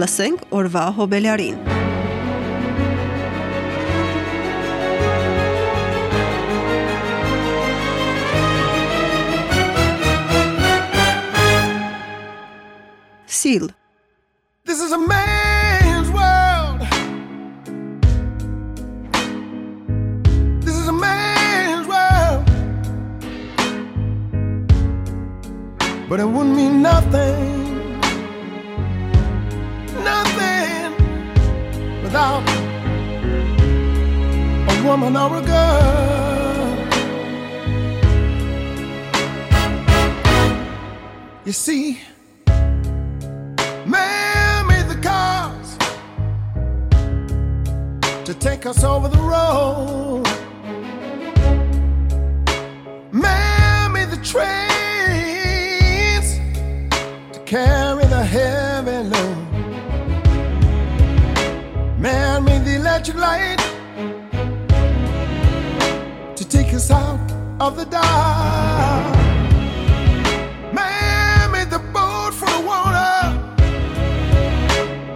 Լսենք օրվա հոբելարին։ Սիլ see, man made the cars to take us over the road. Man made the trains to carry the heavy load. Man made the electric light to take us out of the dark.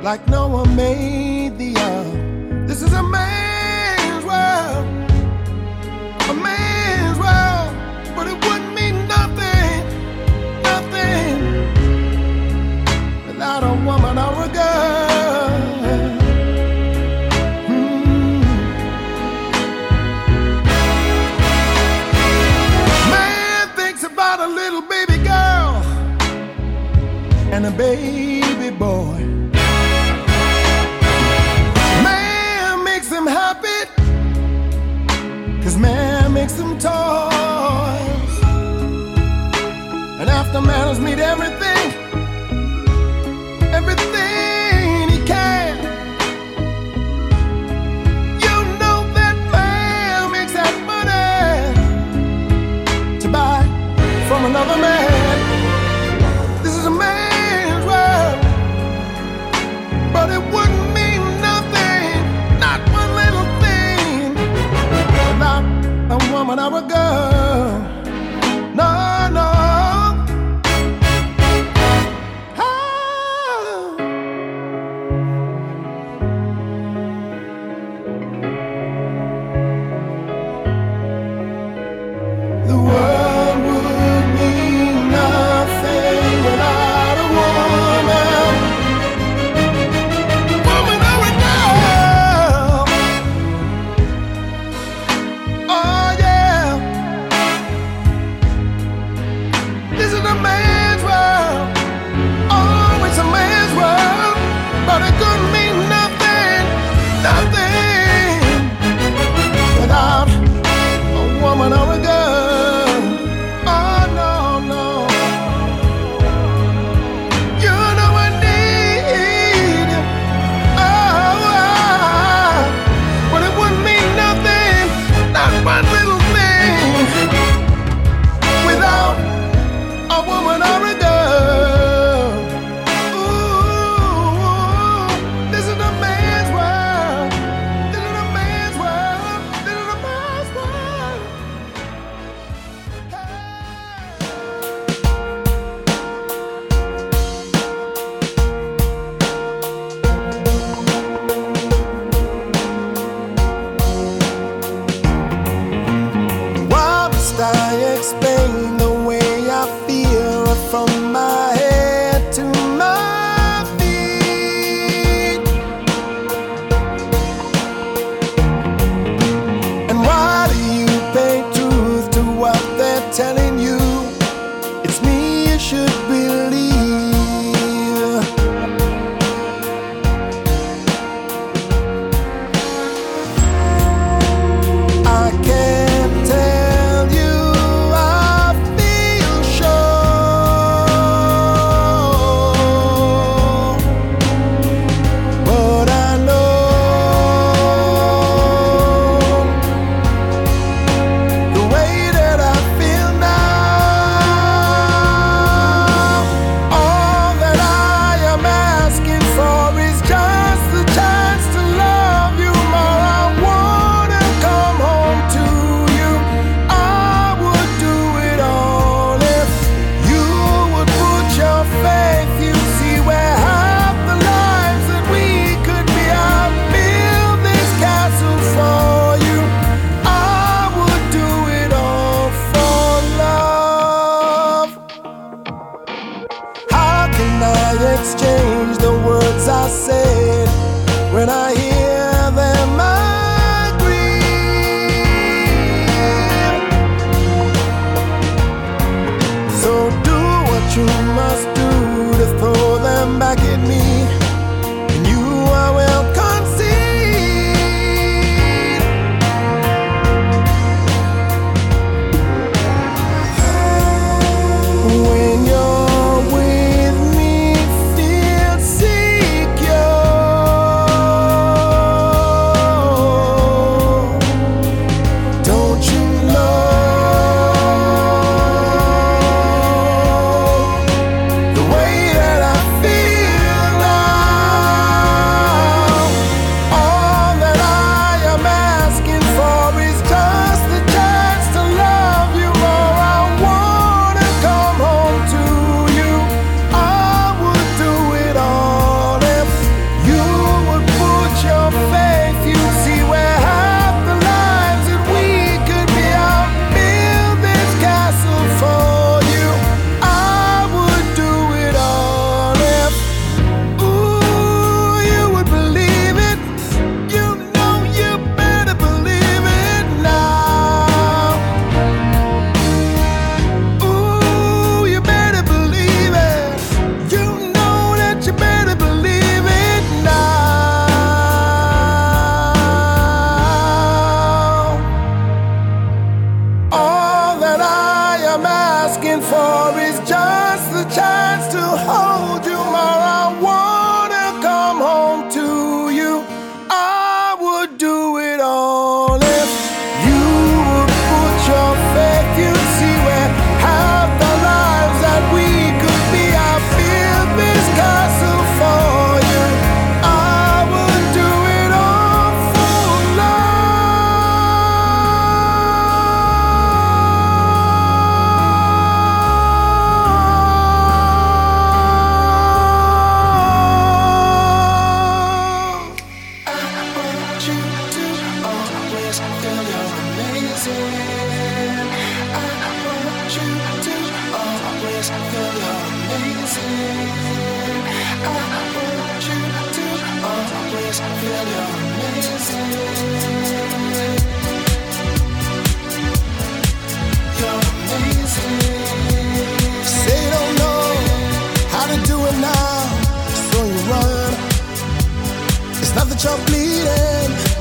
Like no one made the earth. This is a man's world, a man's world, but it wouldn't mean nothing, nothing without a woman or a girl. Man thinks about a little baby girl and a baby And after man has made everything, everything he can, you know that man makes that money to buy from another man.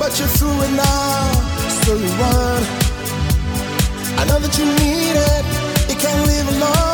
but you're through it now. So you run. I know that you need it. You can't live alone.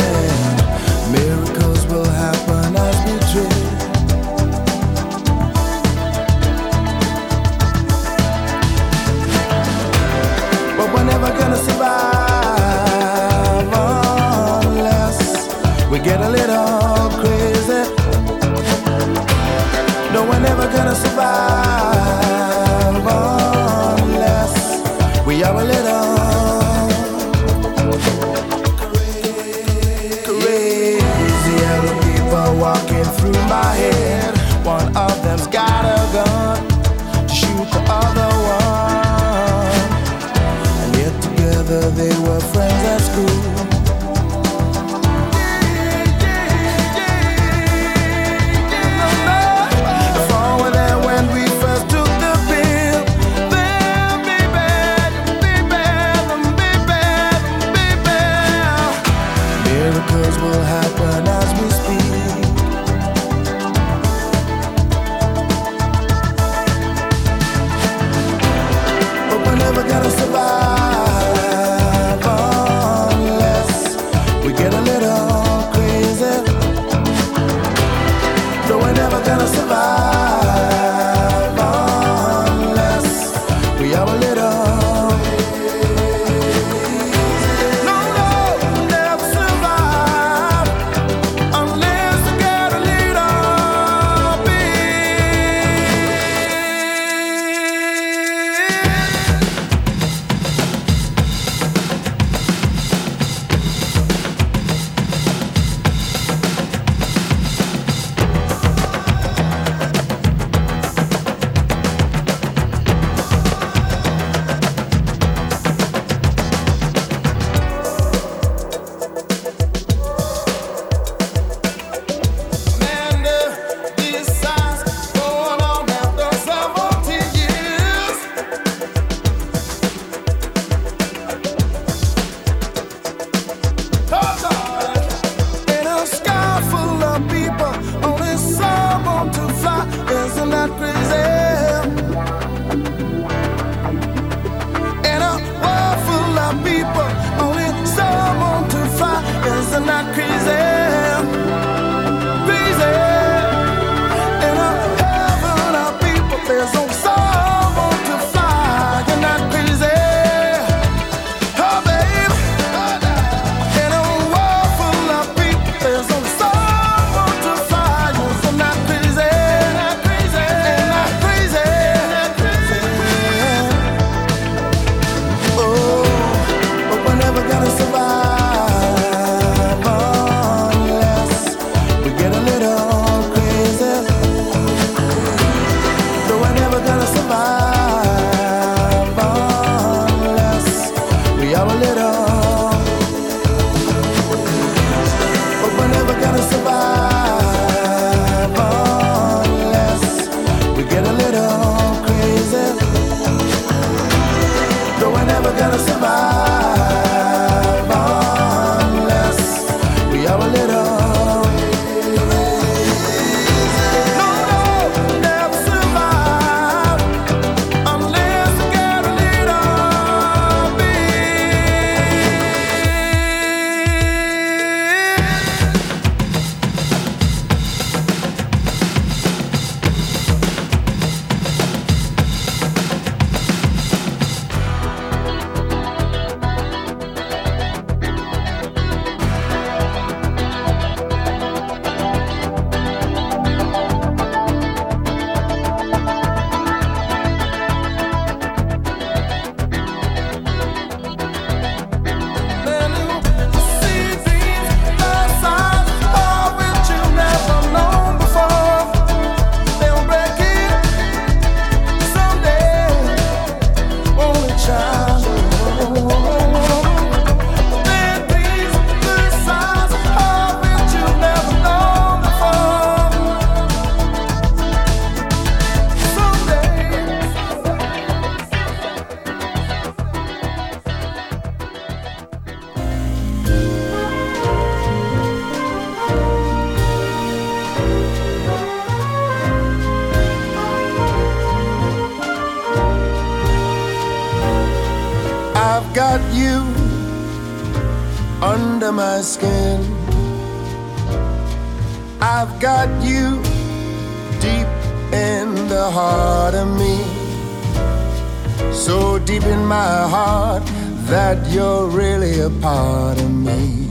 part of me.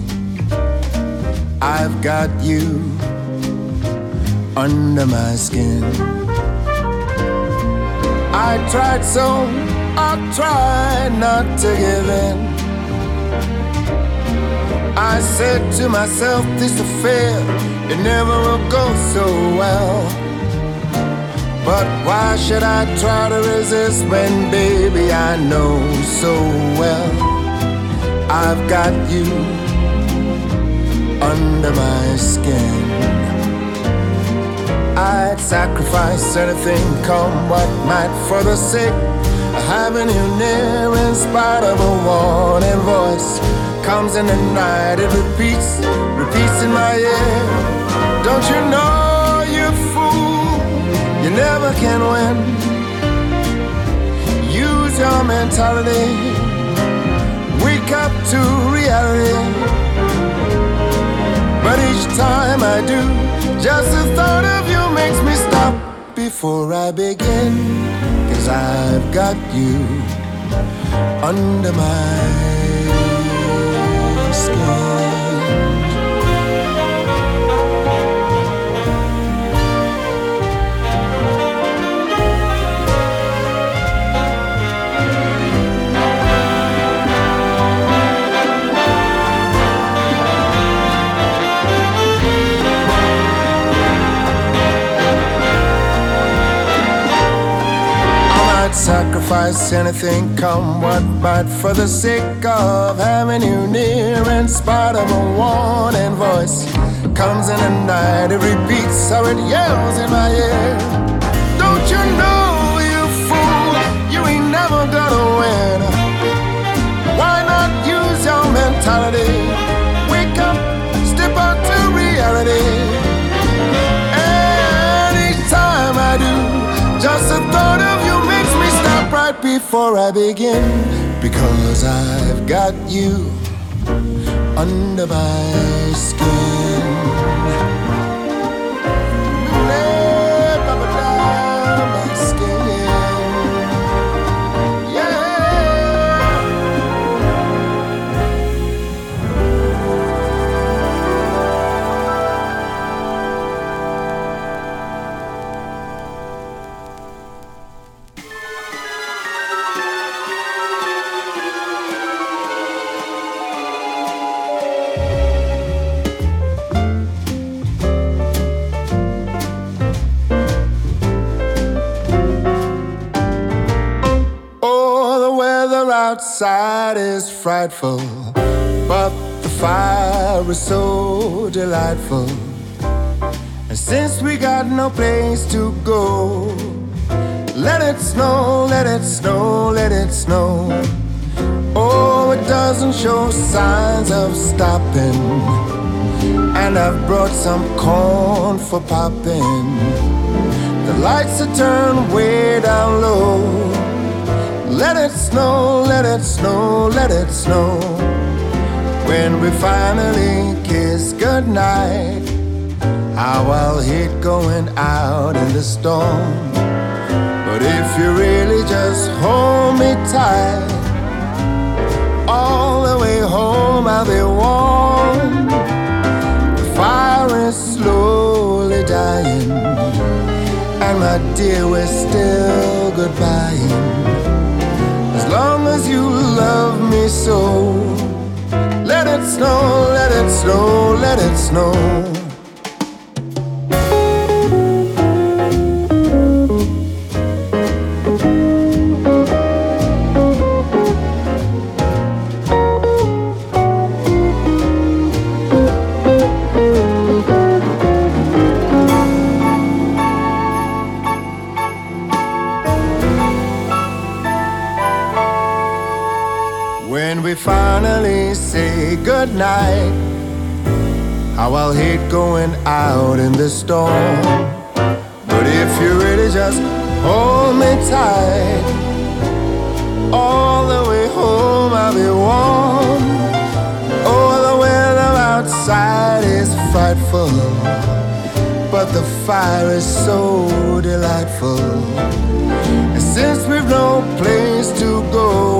I've got you under my skin. I tried so, I tried not to give in. I said to myself, this affair, it never will go so well. But why should I try to resist when, baby, I know so well? I've got you under my skin. I'd sacrifice anything, come what might, for the sake of having you near. In spite of a warning voice, comes in the night, it repeats, repeats in my ear. Don't you know, you fool, you never can win. Use your mentality, wake up to reality. But each time I do, just the thought of you makes me stop before I begin. Cause I've got you under my sacrifice anything, come what might, for the sake of having you near. In spite of a warning voice, comes in the night, it repeats how it yells in my ear. Don't you know, you fool, you ain't never gonna win. Why not use your mentality? Wake up, step out to reality. And time I do, just the thought of before I begin because I've got you under my outside is frightful, but the fire is so delightful. And since we got no place to go, let it snow, let it snow, let it snow. Oh, it doesn't show signs of stopping. And I've brought some corn for popping. The lights are turned way down low. Let it snow, it snow, let it snow. When we finally kiss goodnight, how I'll hate going out in the storm. But if you really just hold me tight, all the way home I'll be warm. The fire is slowly dying, and my dear, we're still goodbying long you love me so. Let it snow, let it snow, let it snow. Good night. How I'll hate going out in the storm. But if you really just hold me tight, all the way home I'll be warm. Oh, the weather outside is frightful, but the fire is so delightful. And since we've no place to go,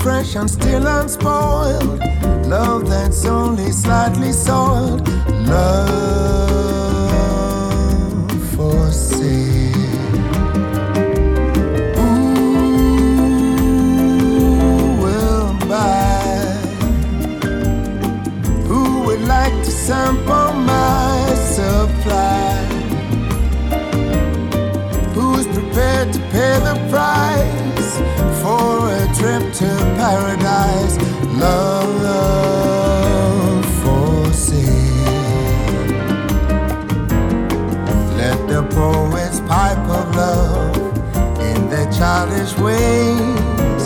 fresh and still unspoiled. Love that's only slightly soiled. Love for sale. Who will buy? Who would like to sample my supply? Who's prepared to pay the price? trip to paradise. Love for sale. Let the poets pipe of love in their childish ways.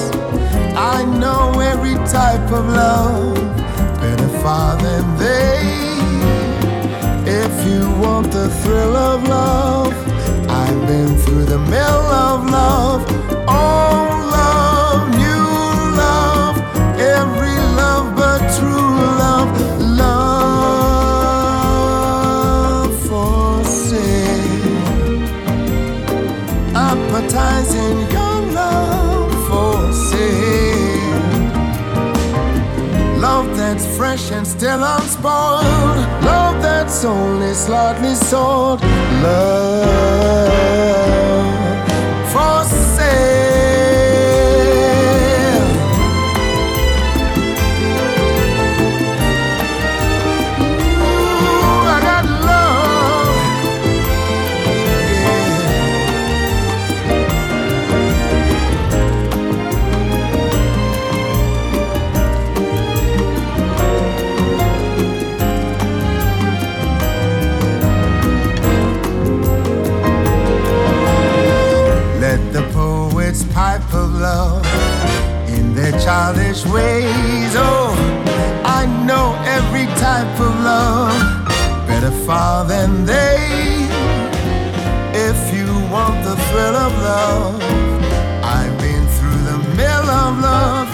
I know every type of love better far than they. If you want the thrill of love, I've been through the mill of love. fresh and still unspoiled. Love that's only slightly sold. Love for sale. Childish ways. Oh, I know every type of love better far than they. If you want the thrill of love, I've been through the mill of love.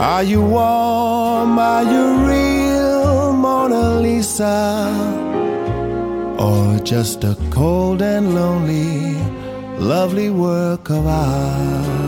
Are you warm? Are you real, Mona Lisa? Or just a cold and lonely, lovely work of art?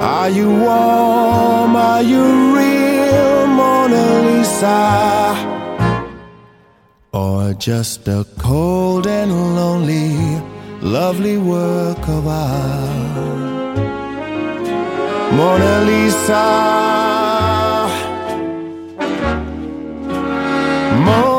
Are you warm? Are you real, Mona Lisa? Or just a cold and lonely, lovely work of art? Mona Lisa. Mona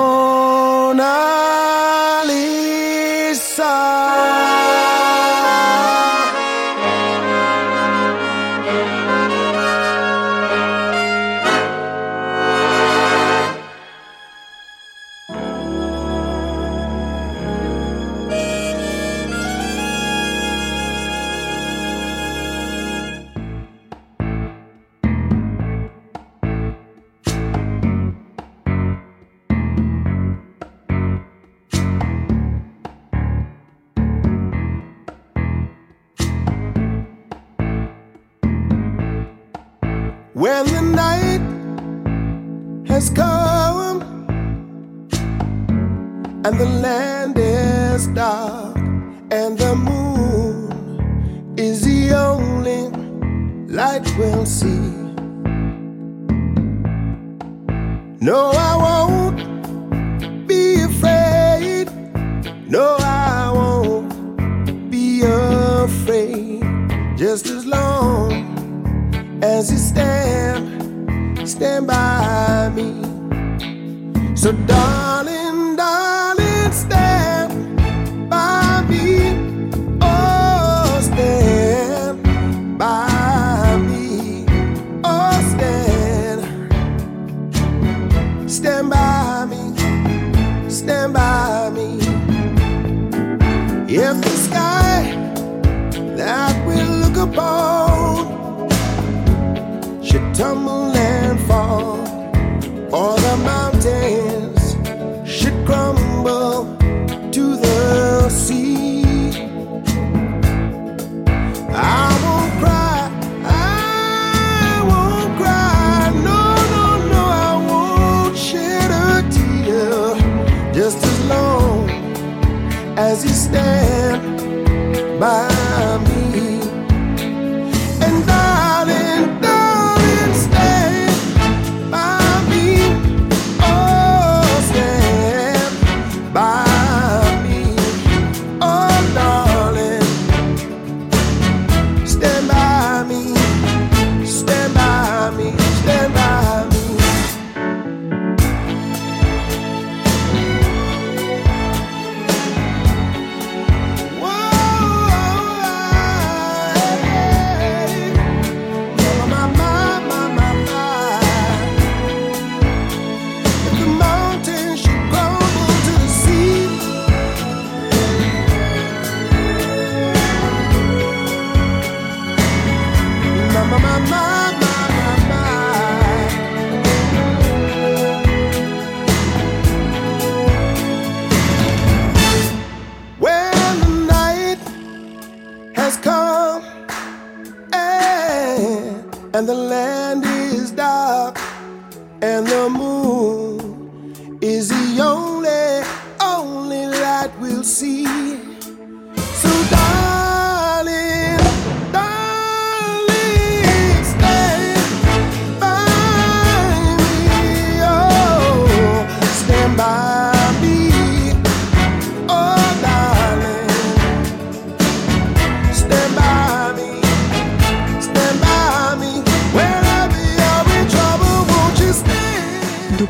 No, I won't be afraid. No, I won't be afraid. just as long as you stand, stand by me. So, darling,